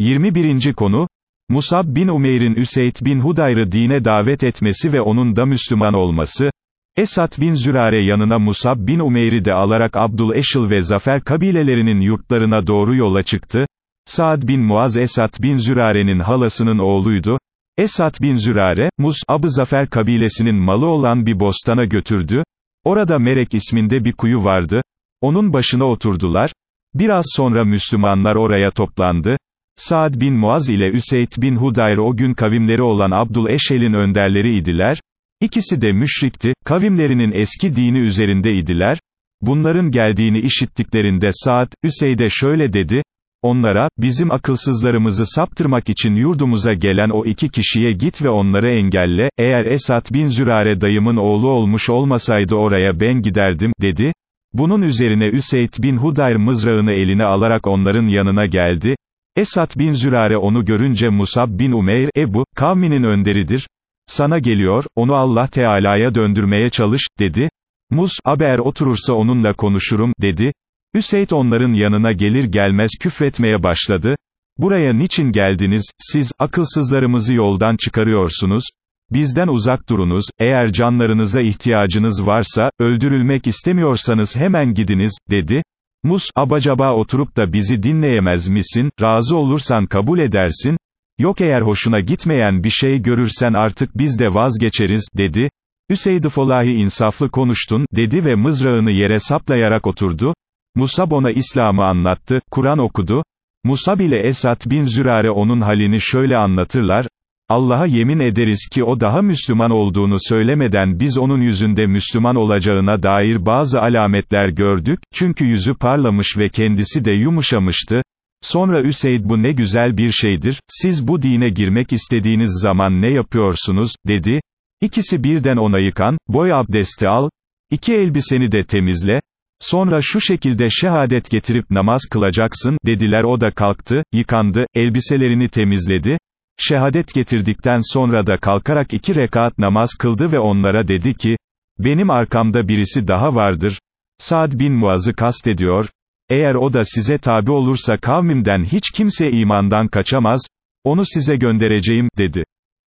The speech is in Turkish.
21. konu, Musab bin Umeyr'in Üseyd bin Hudayr'ı dine davet etmesi ve onun da Müslüman olması, Esad bin Zürare yanına Musab bin Umeyr'i de alarak Abdul Eşil ve Zafer kabilelerinin yurtlarına doğru yola çıktı, Saad bin Muaz Esad bin Zürare'nin halasının oğluydu, Esad bin Zürare, Mus-ab-ı Zafer kabilesinin malı olan bir bostana götürdü, orada Merek isminde bir kuyu vardı, onun başına oturdular, biraz sonra Müslümanlar oraya toplandı, Saad bin Muaz ile Üseyd bin Hudayr o gün kavimleri olan Abdul Eşel'in önderleri idiler, İkisi de müşrikti, kavimlerinin eski dini üzerinde idiler, bunların geldiğini işittiklerinde Saad, Üseyd'e şöyle dedi, onlara, bizim akılsızlarımızı saptırmak için yurdumuza gelen o iki kişiye git ve onları engelle, eğer Esad bin Zürare dayımın oğlu olmuş olmasaydı oraya ben giderdim, dedi, bunun üzerine Üseyd bin Hudayr mızrağını eline alarak onların yanına geldi, Esad bin Zürare onu görünce Musab bin Umeyr, Ebu, kavminin önderidir, sana geliyor, onu Allah Teala'ya döndürmeye çalış, dedi. Mus, eğer oturursa onunla konuşurum, dedi. Üseyd onların yanına gelir gelmez küfretmeye başladı. Buraya niçin geldiniz, siz, akılsızlarımızı yoldan çıkarıyorsunuz, bizden uzak durunuz, eğer canlarınıza ihtiyacınız varsa, öldürülmek istemiyorsanız hemen gidiniz, dedi. Mus, abacaba oturup da bizi dinleyemez misin, razı olursan kabul edersin, yok eğer hoşuna gitmeyen bir şey görürsen artık biz de vazgeçeriz, dedi. Üseyd Folahi insaflı konuştun, dedi ve mızrağını yere saplayarak oturdu. Musab ona İslam'ı anlattı, Kur'an okudu. Musab ile Esad bin Zürare onun halini şöyle anlatırlar, Allah'a yemin ederiz ki o daha Müslüman olduğunu söylemeden biz onun yüzünde Müslüman olacağına dair bazı alametler gördük, çünkü yüzü parlamış ve kendisi de yumuşamıştı. Sonra Üseyd bu ne güzel bir şeydir, siz bu dine girmek istediğiniz zaman ne yapıyorsunuz, dedi. İkisi birden ona yıkan, boy abdesti al, iki elbiseni de temizle, sonra şu şekilde şehadet getirip namaz kılacaksın, dediler o da kalktı, yıkandı, elbiselerini temizledi, şehadet getirdikten sonra da kalkarak iki rekat namaz kıldı ve onlara dedi ki, benim arkamda birisi daha vardır, Saad bin Muaz'ı kastediyor, eğer o da size tabi olursa kavmimden hiç kimse imandan kaçamaz, onu size göndereceğim, dedi.